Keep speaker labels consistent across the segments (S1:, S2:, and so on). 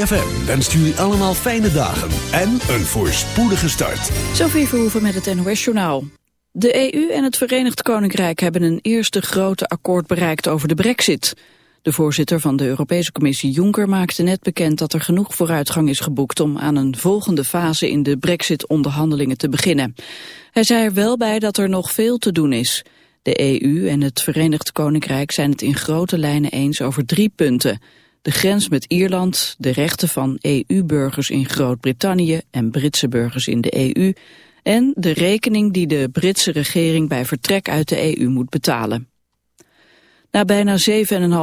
S1: ZFM wenst jullie allemaal fijne dagen en een voorspoedige start.
S2: Sophie Verhoeven met het NOS-journaal. De EU en het Verenigd Koninkrijk hebben een eerste grote akkoord bereikt over de brexit. De voorzitter van de Europese Commissie Juncker maakte net bekend dat er genoeg vooruitgang is geboekt om aan een volgende fase in de brexit-onderhandelingen te beginnen. Hij zei er wel bij dat er nog veel te doen is. De EU en het Verenigd Koninkrijk zijn het in grote lijnen eens over drie punten de grens met Ierland, de rechten van EU-burgers in Groot-Brittannië en Britse burgers in de EU en de rekening die de Britse regering bij vertrek uit de EU moet betalen. Na bijna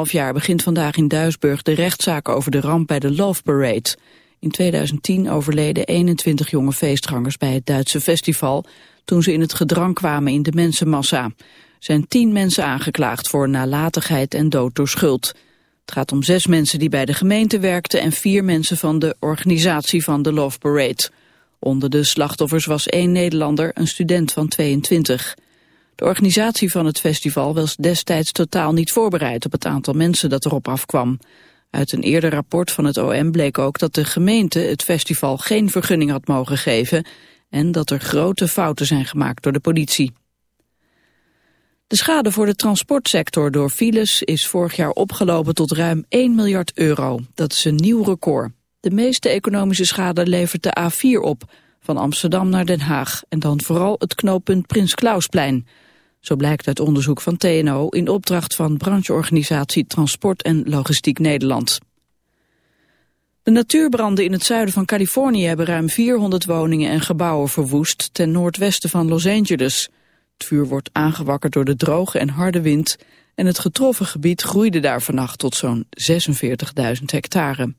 S2: 7,5 jaar begint vandaag in Duisburg de rechtszaak over de ramp bij de Love Parade. In 2010 overleden 21 jonge feestgangers bij het Duitse festival toen ze in het gedrang kwamen in de mensenmassa. zijn 10 mensen aangeklaagd voor nalatigheid en dood door schuld. Het gaat om zes mensen die bij de gemeente werkten en vier mensen van de organisatie van de Love Parade. Onder de slachtoffers was één Nederlander, een student van 22. De organisatie van het festival was destijds totaal niet voorbereid op het aantal mensen dat erop afkwam. Uit een eerder rapport van het OM bleek ook dat de gemeente het festival geen vergunning had mogen geven en dat er grote fouten zijn gemaakt door de politie. De schade voor de transportsector door files is vorig jaar opgelopen tot ruim 1 miljard euro. Dat is een nieuw record. De meeste economische schade levert de A4 op, van Amsterdam naar Den Haag. En dan vooral het knooppunt Prins Klausplein. Zo blijkt uit onderzoek van TNO in opdracht van brancheorganisatie Transport en Logistiek Nederland. De natuurbranden in het zuiden van Californië hebben ruim 400 woningen en gebouwen verwoest ten noordwesten van Los Angeles. Het vuur wordt aangewakkerd door de droge en harde wind en het getroffen gebied groeide daar vannacht tot zo'n 46.000 hectare.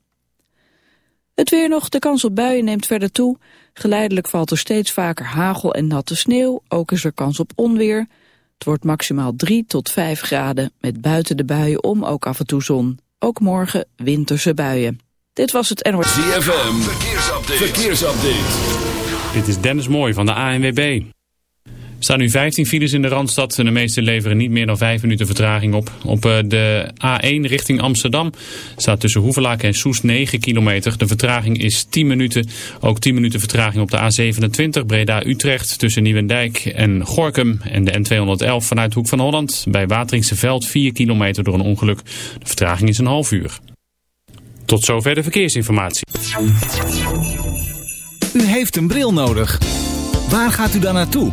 S2: Het weer nog, de kans op buien neemt verder toe. Geleidelijk valt er steeds vaker hagel en natte sneeuw, ook is er kans op onweer. Het wordt maximaal 3 tot 5 graden, met buiten de buien om ook af en toe zon. Ook morgen winterse buien. Dit was het NOS.
S1: ZFM, verkeersupdate. verkeersupdate.
S3: Dit is Dennis Mooij van de ANWB. Er staan nu 15 files in de Randstad en de meeste leveren niet meer dan 5 minuten vertraging op. Op eh, de A1 richting Amsterdam staat tussen Hoevelaak en Soest 9 kilometer. De vertraging is 10 minuten. Ook 10 minuten vertraging op de A27 Breda-Utrecht tussen Nieuwendijk en Gorkum. En de N211 vanuit Hoek van Holland bij Wateringse Veld 4 kilometer door een ongeluk. De vertraging is een half uur. Tot zover de verkeersinformatie.
S4: U heeft een bril nodig. Waar gaat u dan naartoe?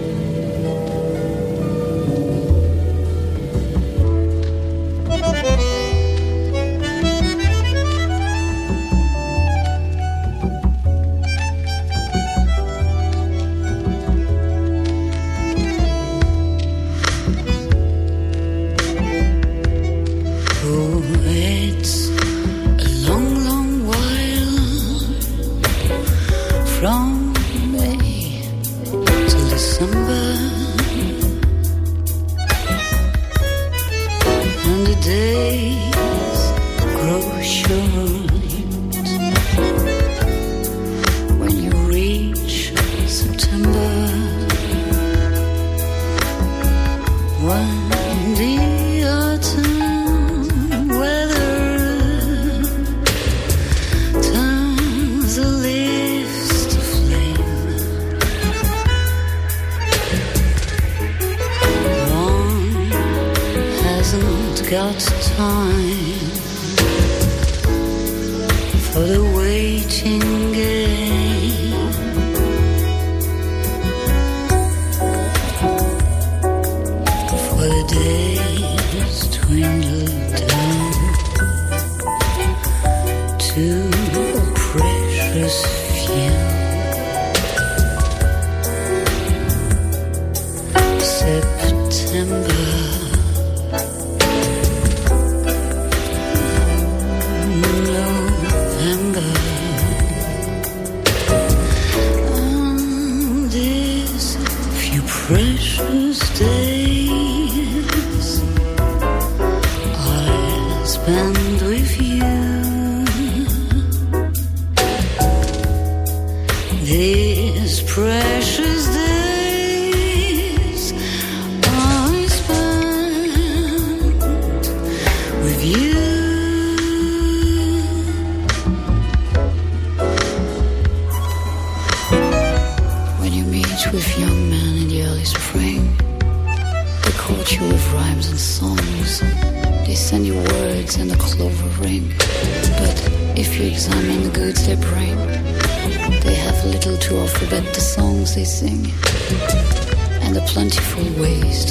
S5: plentiful ways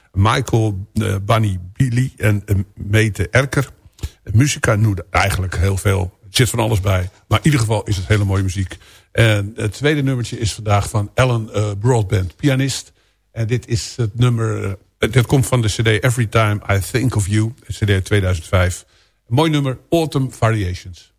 S6: Michael uh, Bunny Billy en uh, Mete Erker. Muzika noemde eigenlijk heel veel. Er zit van alles bij. Maar in ieder geval is het hele mooie muziek. En het tweede nummertje is vandaag van Ellen uh, Broadband, pianist. En dit is het nummer... dit komt van de cd Every Time I Think of You. cd 2005. Een mooi nummer, Autumn Variations.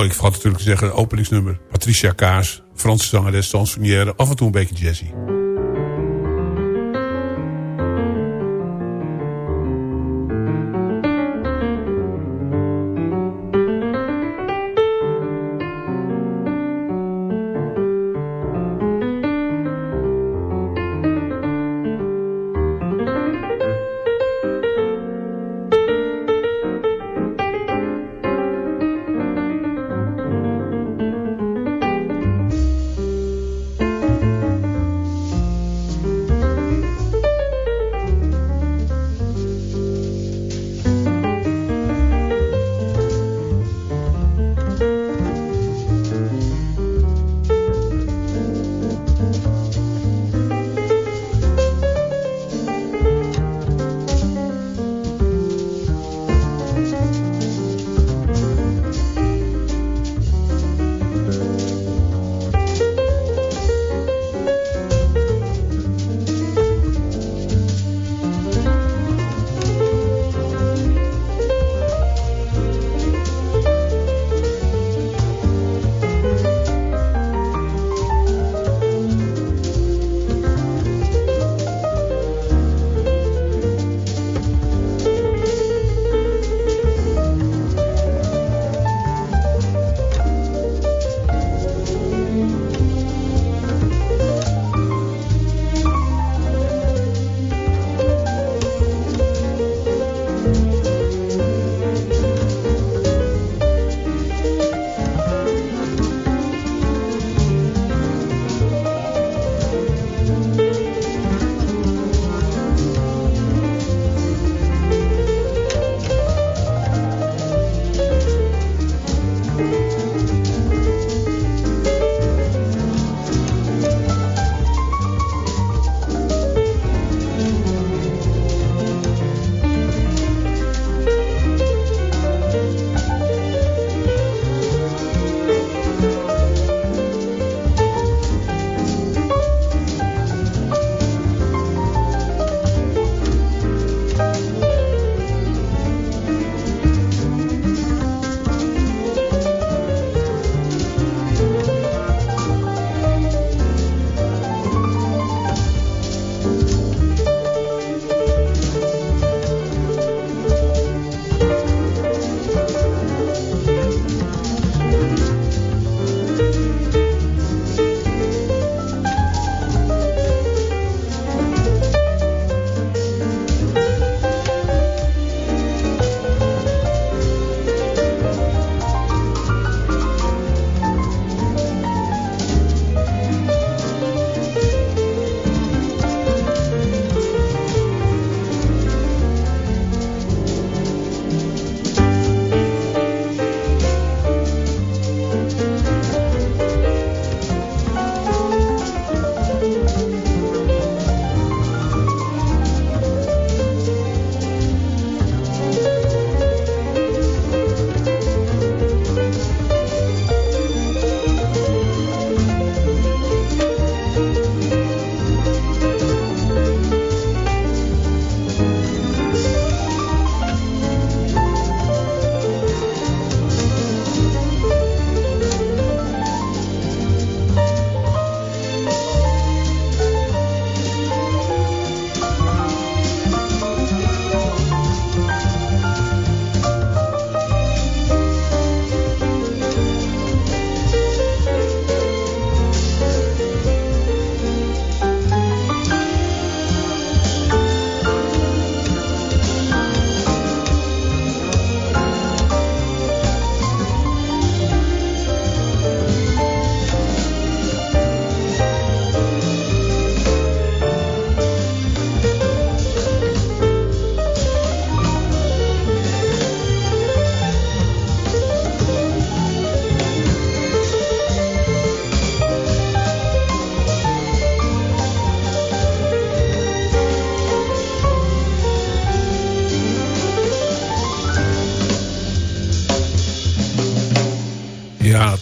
S6: Oh, ik vergat natuurlijk te zeggen, openingsnummer. Patricia Kaas, Franse zangeres, chansonnière, af en toe een beetje jazzy.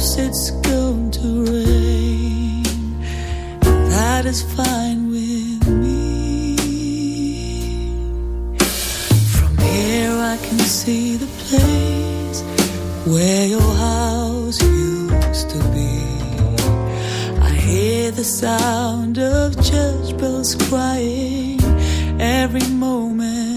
S7: It's going to rain. That is fine with me. From here I can see the place where your house used to be. I hear the sound of church bells crying every moment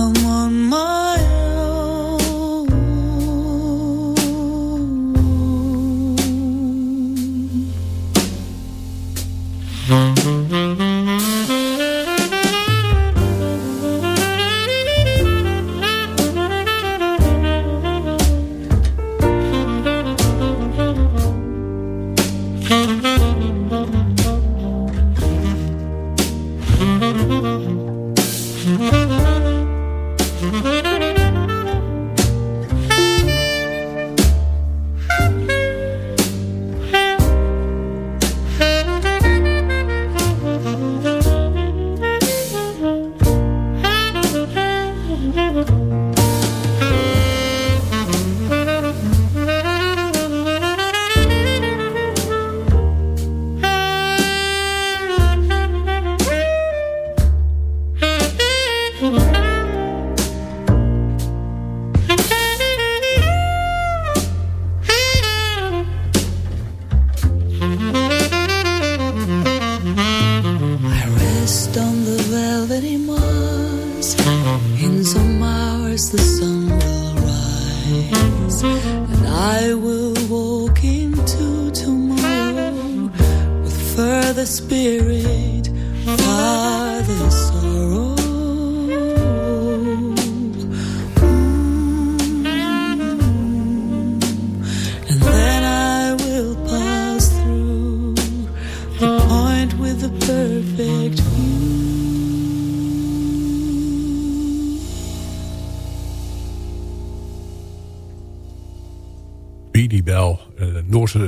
S7: I'm on my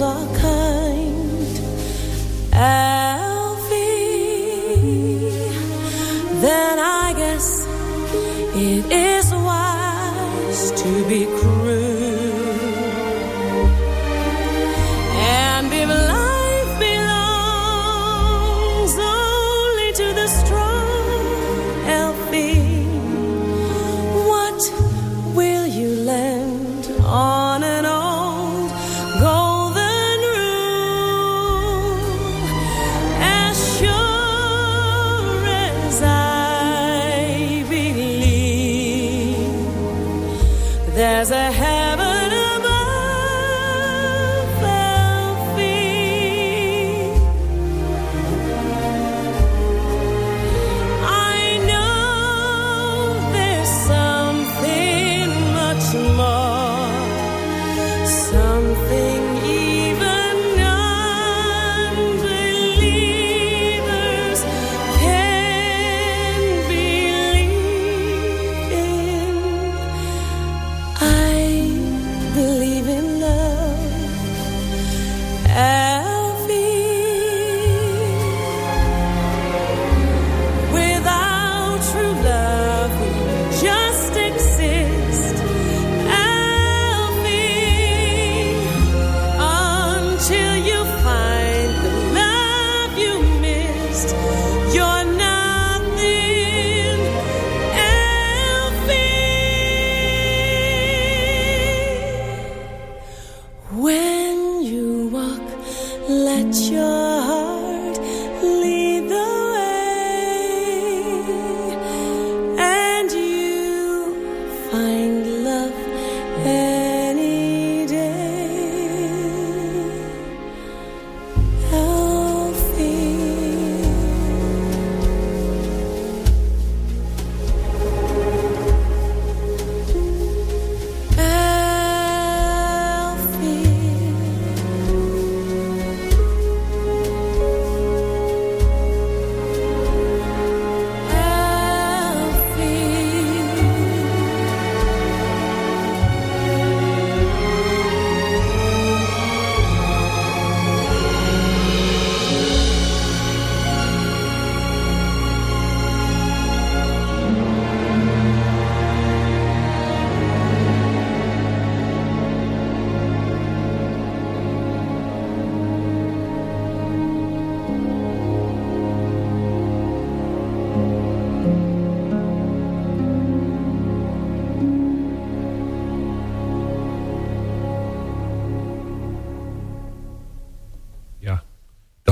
S6: are kind.
S8: Alfie, then I guess it is wise to be.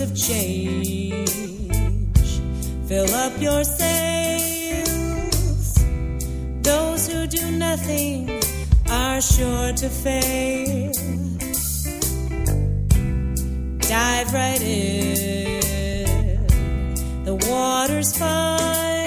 S8: of change fill up your sails. Those who do nothing are sure to fail. Dive right in, the water's fine.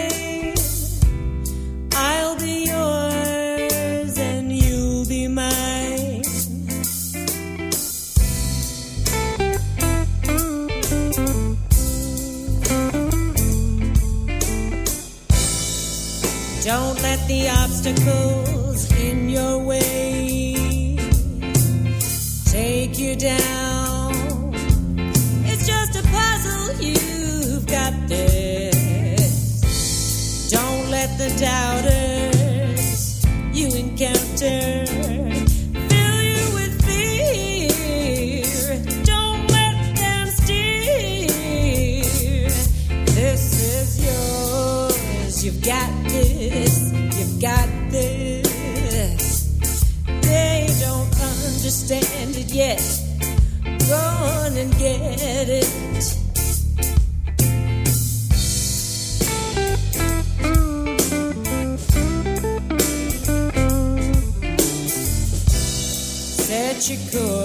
S8: The obstacles in your way take you down. It's just a puzzle, you've got this. Don't let the doubters you encounter you could.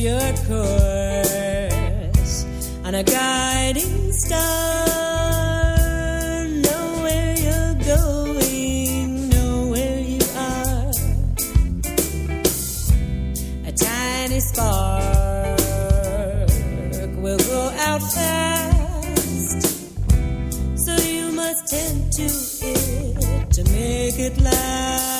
S8: Your course on a guiding star. Know where you're going, know where you are. A tiny spark past. So you must tend to it to make it last.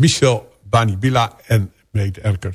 S6: Michel Banibila en Meet Erker.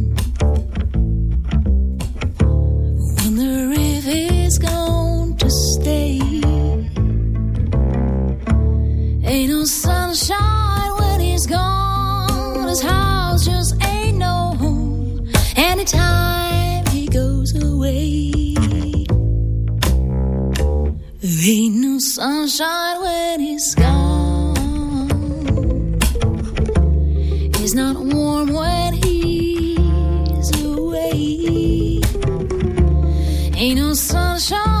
S1: He's not warm when Ain't no